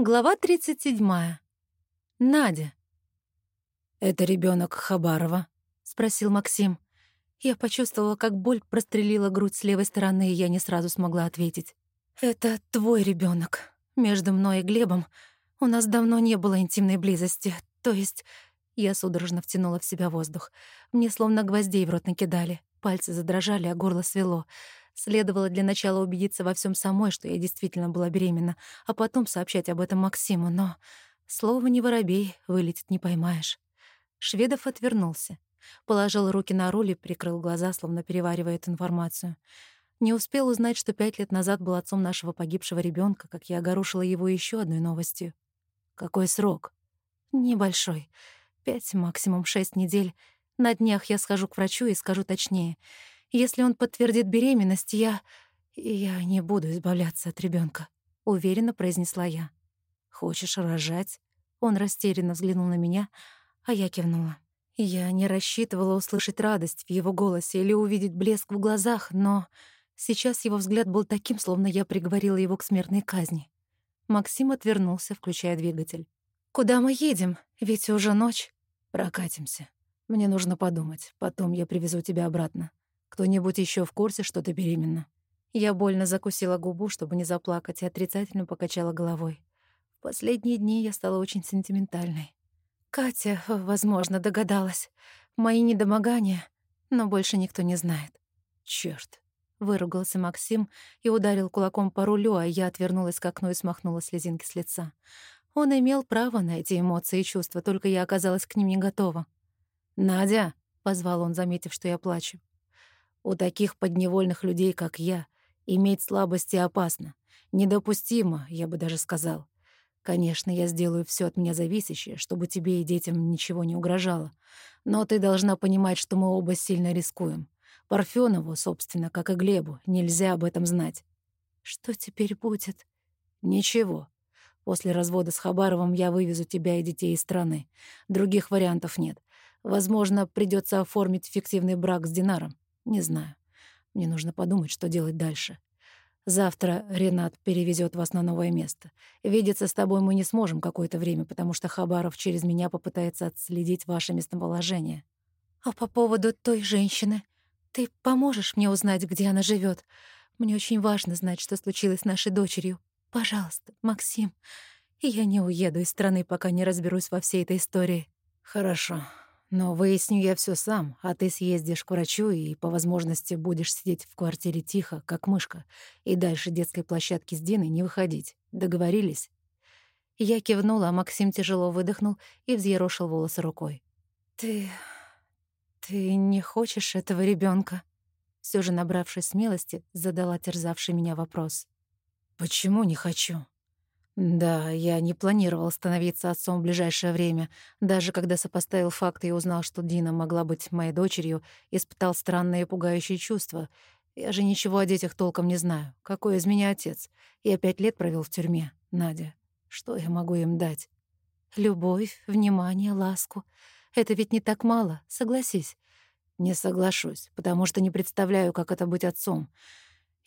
Глава 37. Надя. «Это ребенок Хабарова?» — спросил Максим. Я почувствовала, как боль прострелила грудь с левой стороны, и я не сразу смогла ответить. «Это твой ребенок. Между мной и Глебом у нас давно не было интимной близости. То есть...» Я судорожно втянула в себя воздух. Мне словно гвоздей в рот накидали. Пальцы задрожали, а горло свело. Следовало для начала убедиться во всем самой, что я действительно была беременна, а потом сообщать об этом Максиму, но слово не воробей, вылетит не поймаешь. Шведов отвернулся, положил руки на руль и прикрыл глаза, словно переваривая эту информацию. Не успел узнать, что пять лет назад был отцом нашего погибшего ребенка, как я огорошила его еще одной новостью. Какой срок? Небольшой. Пять, максимум шесть недель. На днях я схожу к врачу и скажу точнее — если он подтвердит беременность, я... я не буду избавляться от ребенка, уверенно произнесла я. «Хочешь рожать?» Он растерянно взглянул на меня, а я кивнула. Я не рассчитывала услышать радость в его голосе или увидеть блеск в глазах, но сейчас его взгляд был таким, словно я приговорила его к смертной казни. Максим отвернулся, включая двигатель. «Куда мы едем? Ведь уже ночь». «Прокатимся. Мне нужно подумать. Потом я привезу тебя обратно. Кто-нибудь еще в курсе, что ты беременна?» Я больно закусила губу, чтобы не заплакать, и отрицательно покачала головой. В последние дни я стала очень сентиментальной. Катя, возможно, догадалась. Мои недомогания, но больше никто не знает. Черт! выругался Максим и ударил кулаком по рулю, а я отвернулась к окну и смахнула слезинки с лица. Он имел право на эти эмоции и чувства, только я оказалась к ним не готова. «Надя!» — позвал он, заметив, что я плачу. У таких подневольных людей, как я, иметь слабости опасно. Недопустимо, я бы даже сказал. Конечно, я сделаю все от меня зависящее, чтобы тебе и детям ничего не угрожало. Но ты должна понимать, что мы оба сильно рискуем. Парфёнову, собственно, как и Глебу, нельзя об этом знать. Что теперь будет? Ничего. После развода с Хабаровым я вывезу тебя и детей из страны. Других вариантов нет. Возможно, придется оформить фиктивный брак с Динаром. Не знаю. Мне нужно подумать, что делать дальше. Завтра Ренат перевезет вас на новое место. Видеться с тобой мы не сможем какое-то время, потому что Хабаров через меня попытается отследить ваше местоположение. А по поводу той женщины? Ты поможешь мне узнать, где она живет? Мне очень важно знать, что случилось с нашей дочерью. Пожалуйста, Максим. Я не уеду из страны, пока не разберусь во всей этой истории. Хорошо. Но выясню я все сам, а ты съездишь к врачу и, по возможности, будешь сидеть в квартире тихо, как мышка, и дальше детской площадки с Диной не выходить. Договорились?» Я кивнула, а Максим тяжело выдохнул и взъерошил волосы рукой. «Ты... ты не хочешь этого ребенка? Все же, набравшись смелости, задала терзавший меня вопрос. «Почему не хочу?» Да, я не планировал становиться отцом в ближайшее время. Даже когда сопоставил факты и узнал, что Дина могла быть моей дочерью, испытал странные и пугающие чувства. Я же ничего о детях толком не знаю. Какой из меня отец? Я пять лет провел в тюрьме, Надя. Что я могу им дать? Любовь, внимание, ласку. Это ведь не так мало, согласись. Не соглашусь, потому что не представляю, как это быть отцом.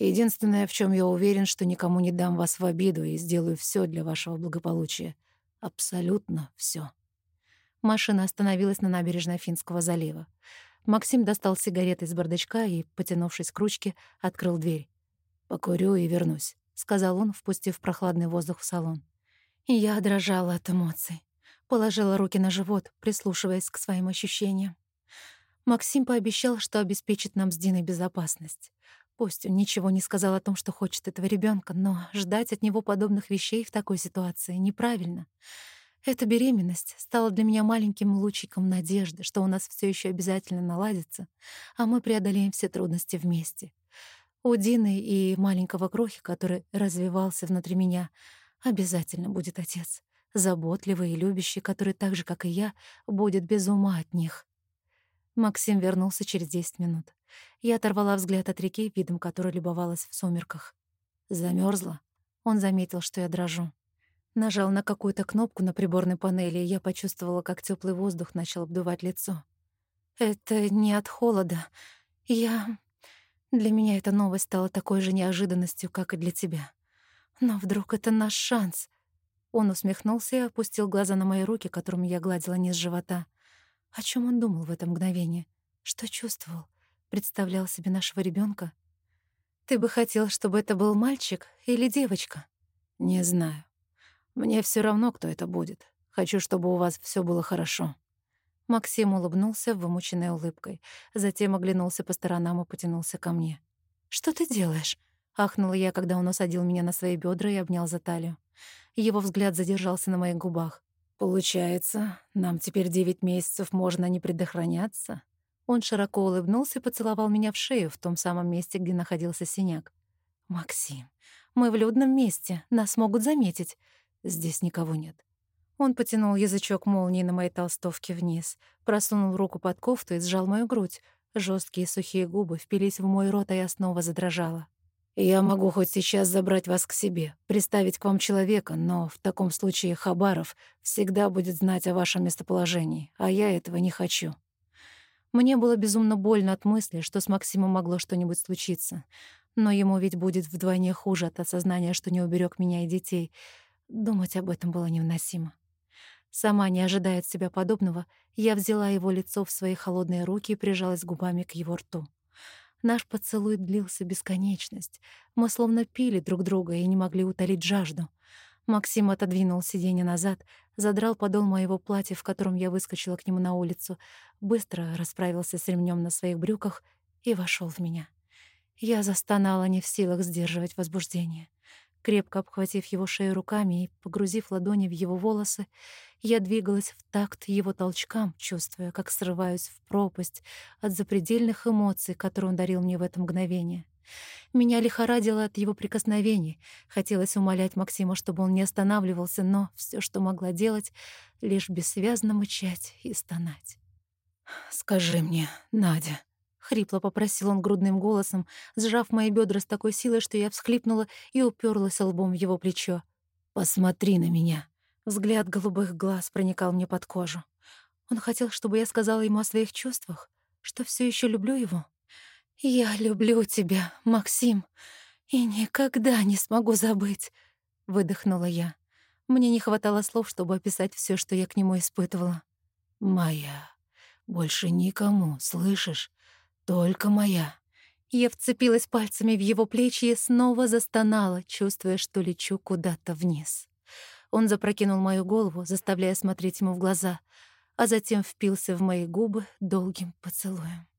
Единственное, в чем я уверен, что никому не дам вас в обиду и сделаю все для вашего благополучия. Абсолютно все. Машина остановилась на набережной Финского залива. Максим достал сигареты из бардачка и, потянувшись к ручке, открыл дверь. «Покурю и вернусь», — сказал он, впустив прохладный воздух в салон. Я дрожала от эмоций. Положила руки на живот, прислушиваясь к своим ощущениям. Максим пообещал, что обеспечит нам с Диной безопасность. Пусть он ничего не сказал о том, что хочет этого ребенка, но ждать от него подобных вещей в такой ситуации неправильно. Эта беременность стала для меня маленьким лучиком надежды, что у нас все еще обязательно наладится, а мы преодолеем все трудности вместе. У Дины и маленького крохи, который развивался внутри меня, обязательно будет отец, заботливый и любящий, который так же, как и я, будет без ума от них. Максим вернулся через 10 минут. Я оторвала взгляд от реки, видом которой любовалась в сумерках. Замерзла. Он заметил, что я дрожу. Нажал на какую-то кнопку на приборной панели, и я почувствовала, как теплый воздух начал обдувать лицо. Это не от холода. Я... Для меня эта новость стала такой же неожиданностью, как и для тебя. Но вдруг это наш шанс. Он усмехнулся и опустил глаза на мои руки, которыми я гладила низ живота. О чем он думал в это мгновение? Что чувствовал? Представлял себе нашего ребенка? Ты бы хотел, чтобы это был мальчик или девочка? Не знаю. Мне все равно, кто это будет. Хочу, чтобы у вас все было хорошо. Максим улыбнулся вымученной улыбкой, затем оглянулся по сторонам и потянулся ко мне. «Что ты делаешь?» — ахнула я, когда он усадил меня на свои бедра и обнял за талию. Его взгляд задержался на моих губах. «Получается, нам теперь девять месяцев можно не предохраняться?» Он широко улыбнулся и поцеловал меня в шею в том самом месте, где находился синяк. «Максим, мы в людном месте, нас могут заметить. Здесь никого нет». Он потянул язычок молнии на моей толстовке вниз, просунул руку под кофту и сжал мою грудь. Жесткие сухие губы впились в мой рот, а я снова задрожала. «Я могу хоть сейчас забрать вас к себе, приставить к вам человека, но в таком случае Хабаров всегда будет знать о вашем местоположении, а я этого не хочу». Мне было безумно больно от мысли, что с Максимом могло что-нибудь случиться. Но ему ведь будет вдвойне хуже от осознания, что не уберег меня и детей. Думать об этом было невыносимо. Сама, не ожидая от себя подобного, я взяла его лицо в свои холодные руки и прижалась губами к его рту. Наш поцелуй длился бесконечность. Мы словно пили друг друга и не могли утолить жажду. Максим отодвинул сиденье назад, задрал подол моего платья, в котором я выскочила к нему на улицу, быстро расправился с ремнем на своих брюках и вошел в меня. Я застонала, не в силах сдерживать возбуждение. Крепко обхватив его шею руками и погрузив ладони в его волосы, я двигалась в такт его толчкам, чувствуя, как срываюсь в пропасть от запредельных эмоций, которые он дарил мне в это мгновение. Меня лихорадило от его прикосновений. Хотелось умолять Максима, чтобы он не останавливался, но все, что могла делать, — лишь бессвязно мычать и стонать. «Скажи мне, Надя», Хрипло попросил он грудным голосом, сжав мои бедра с такой силой, что я всхлипнула и уперлась лбом в его плечо. «Посмотри на меня!» Взгляд голубых глаз проникал мне под кожу. Он хотел, чтобы я сказала ему о своих чувствах, что все еще люблю его. «Я люблю тебя, Максим, и никогда не смогу забыть», — выдохнула я. Мне не хватало слов, чтобы описать все, что я к нему испытывала. «Моя, больше никому, слышишь? Только моя. Я вцепилась пальцами в его плечи и снова застонала, чувствуя, что лечу куда-то вниз. Он запрокинул мою голову, заставляя смотреть ему в глаза, а затем впился в мои губы долгим поцелуем.